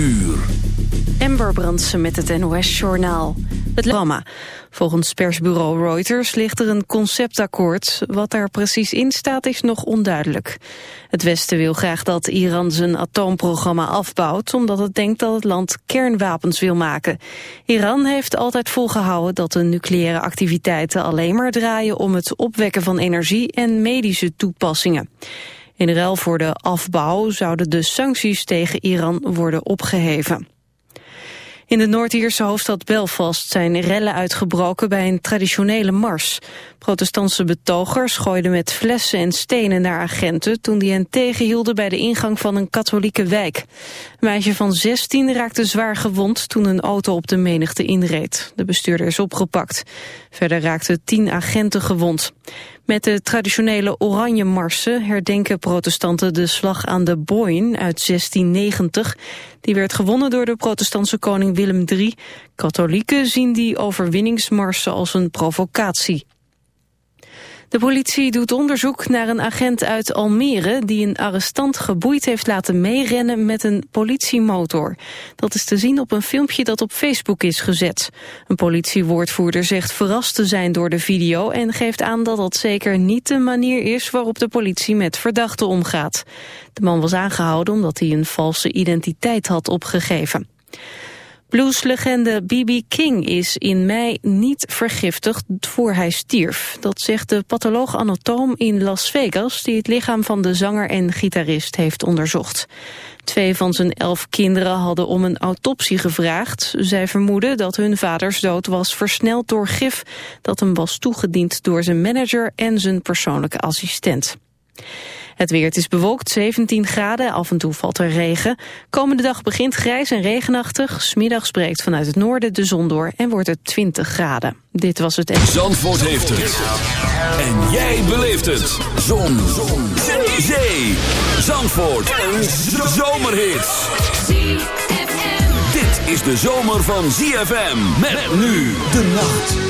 uur. Ember Brandsen met het NOS-journaal. Het programma. Volgens persbureau Reuters ligt er een conceptakkoord. Wat daar precies in staat is nog onduidelijk. Het Westen wil graag dat Iran zijn atoomprogramma afbouwt... omdat het denkt dat het land kernwapens wil maken. Iran heeft altijd volgehouden dat de nucleaire activiteiten... alleen maar draaien om het opwekken van energie en medische toepassingen. In ruil voor de afbouw zouden de sancties tegen Iran worden opgeheven. In de Noord-Ierse hoofdstad Belfast zijn rellen uitgebroken bij een traditionele mars. Protestantse betogers gooiden met flessen en stenen naar agenten... toen die hen tegenhielden bij de ingang van een katholieke wijk. Een meisje van 16 raakte zwaar gewond toen een auto op de menigte inreed. De bestuurder is opgepakt. Verder raakten tien agenten gewond. Met de traditionele oranje marsen herdenken protestanten de slag aan de Boyne uit 1690. Die werd gewonnen door de protestantse koning Willem III. Katholieken zien die overwinningsmarsen als een provocatie. De politie doet onderzoek naar een agent uit Almere... die een arrestant geboeid heeft laten meerennen met een politiemotor. Dat is te zien op een filmpje dat op Facebook is gezet. Een politiewoordvoerder zegt verrast te zijn door de video... en geeft aan dat dat zeker niet de manier is... waarop de politie met verdachten omgaat. De man was aangehouden omdat hij een valse identiteit had opgegeven. Blueslegende B.B. King is in mei niet vergiftigd voor hij stierf. Dat zegt de patholoog-anatoom in Las Vegas... die het lichaam van de zanger en gitarist heeft onderzocht. Twee van zijn elf kinderen hadden om een autopsie gevraagd. Zij vermoeden dat hun vaders dood was versneld door gif... dat hem was toegediend door zijn manager en zijn persoonlijke assistent. Het weer, het is bewolkt, 17 graden, af en toe valt er regen. Komende dag begint grijs en regenachtig. Smiddags breekt vanuit het noorden de zon door en wordt het 20 graden. Dit was het... Zandvoort heeft het. En jij beleeft het. Zon. zon. Zee. Zee. Zandvoort. Een zomerhit. Dit is de zomer van ZFM. Met nu de nacht.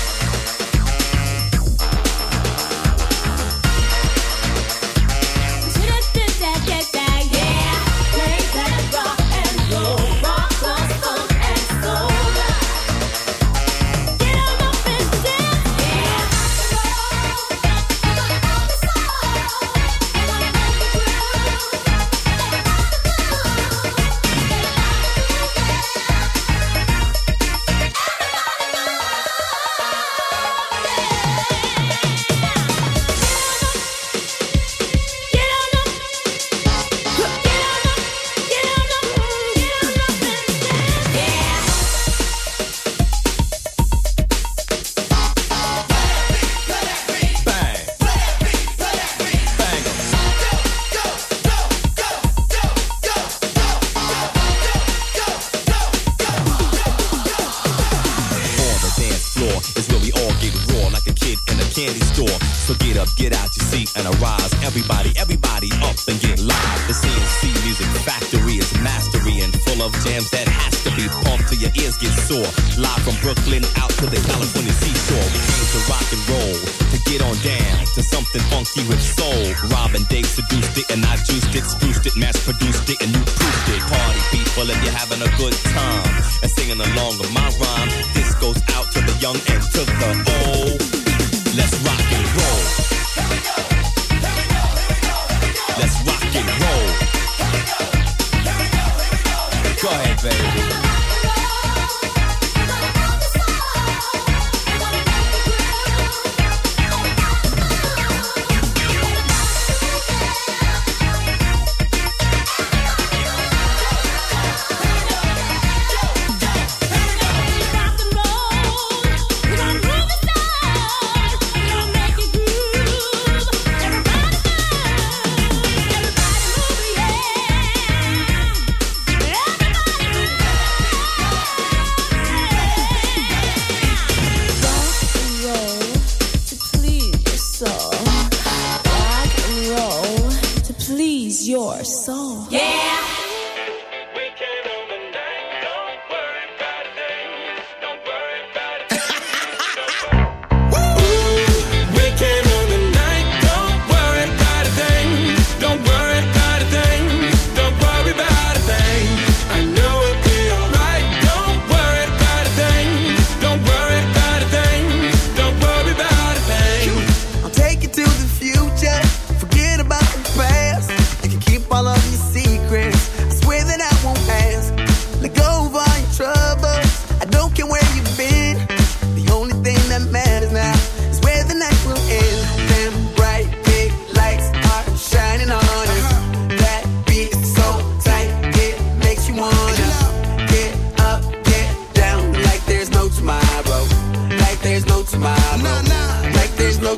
Robin, they seduced it, and I juiced it, spruced it, mass produced it, and you proofed it. Party people, if you're having a good time and singing along with my rhyme, this goes out to the young and to the old.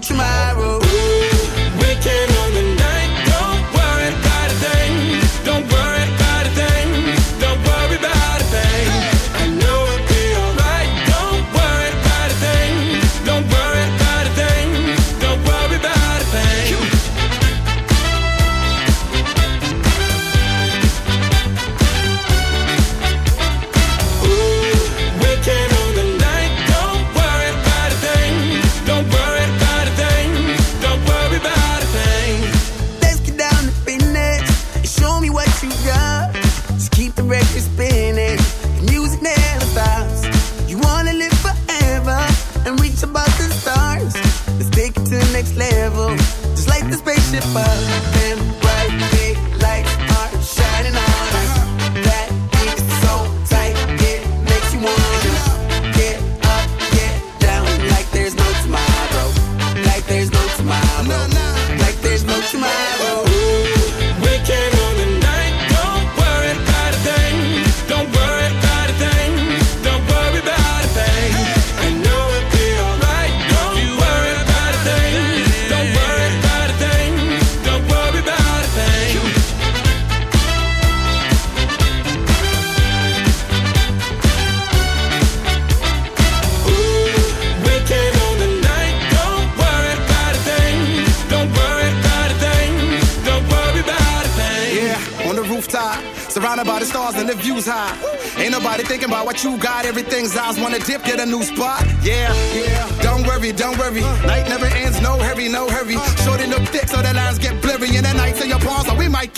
tomorrow.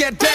get down.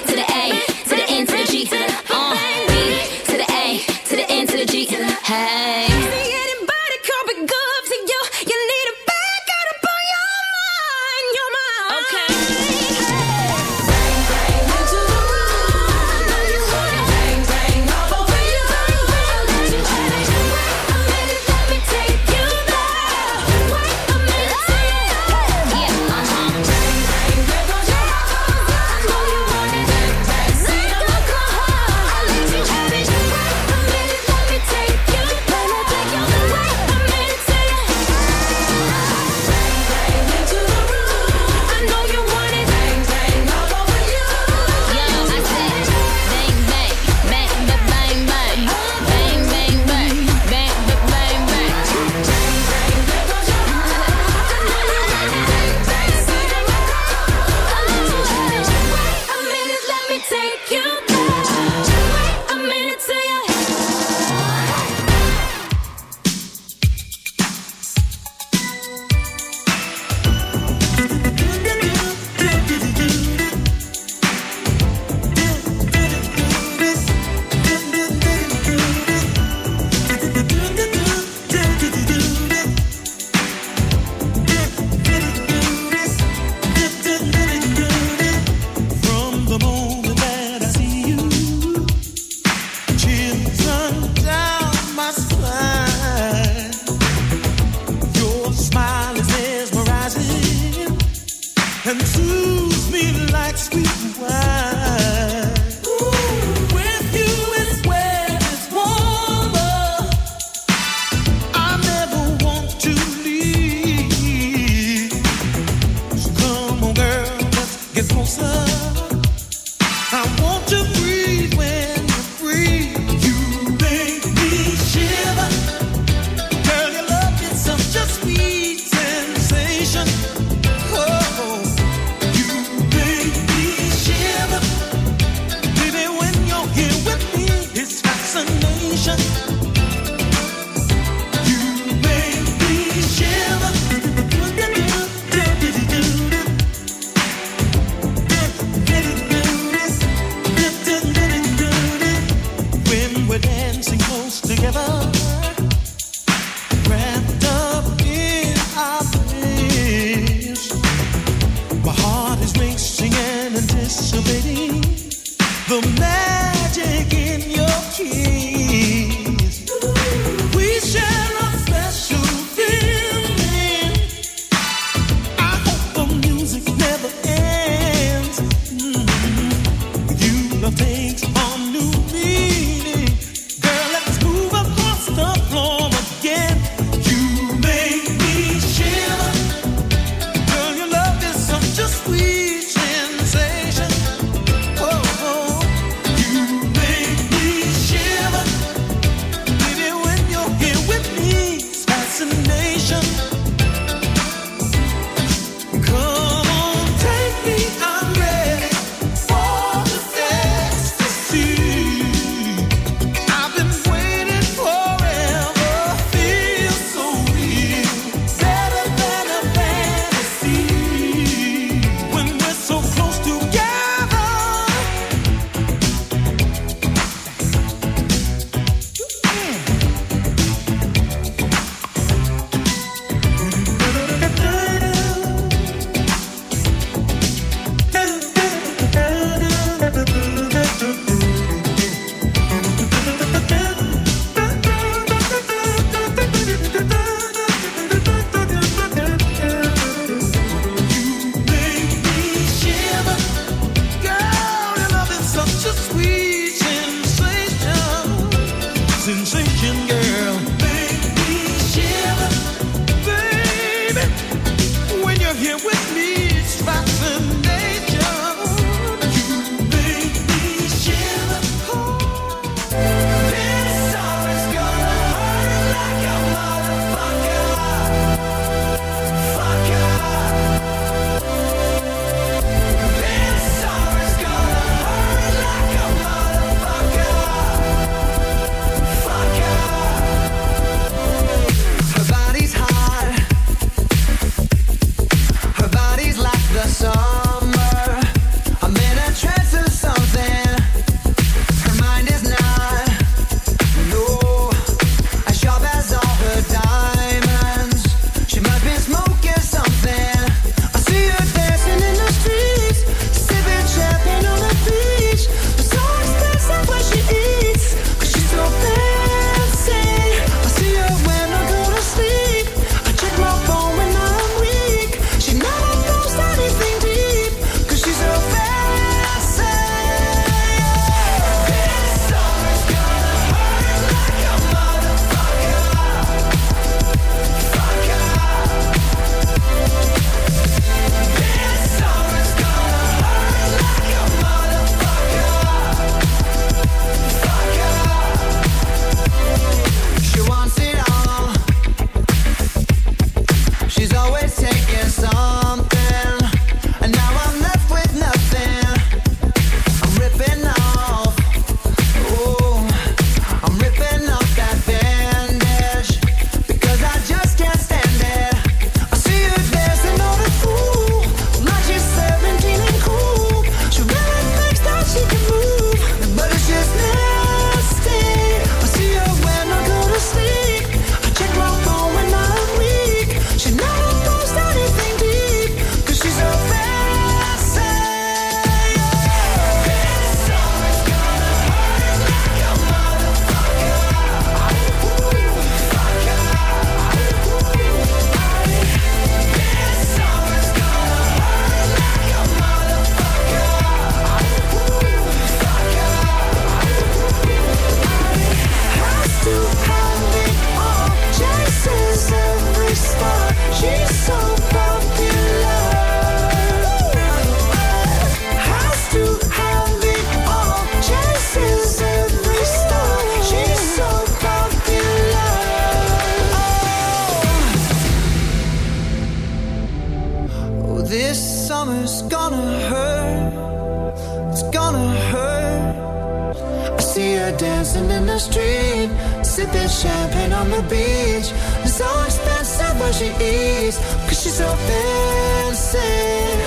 she eats, cause she's so fancy.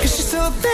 Cause she's so fancy.